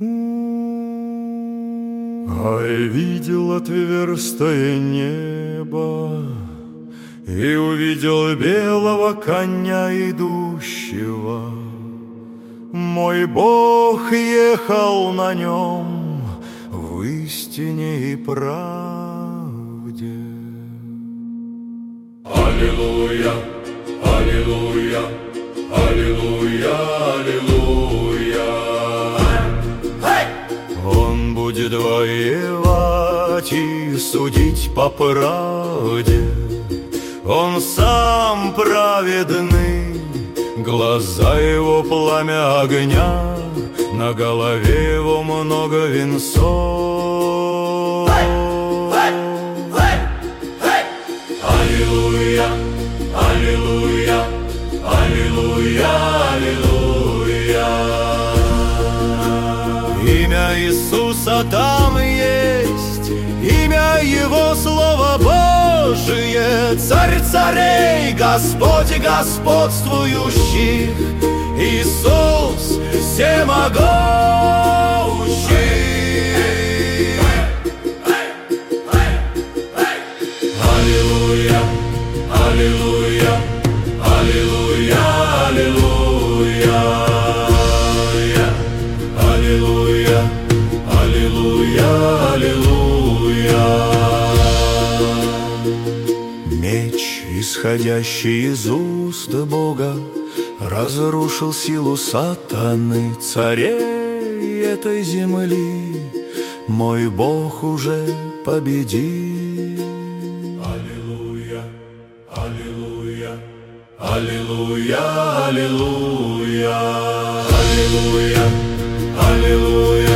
Ай, видел отверстое небо И увидел белого коня идущего Мой Бог ехал на нем В истине и правде Аллилуйя, Аллилуйя, Аллилуйя. Будет воевать и судить по правде Он сам праведный, глаза его пламя огня На голове его много венцов Аллилуйя, Аллилуйя, Аллилуйя. Иисуса там есть, имя Его Слово Божие, Царь царей, Господь господствующих, Иисус всемогущий. Аллилуйя, Аллилуйя, Аллилуйя. Аллилуйя, Аллилуйя. Меч, исходящий из уст Бога, Разрушил силу сатаны, царей этой земли. Мой Бог уже победил. Аллилуйя, Аллилуйя, Аллилуйя, Аллилуйя, Аллилуйя, Аллилуйя.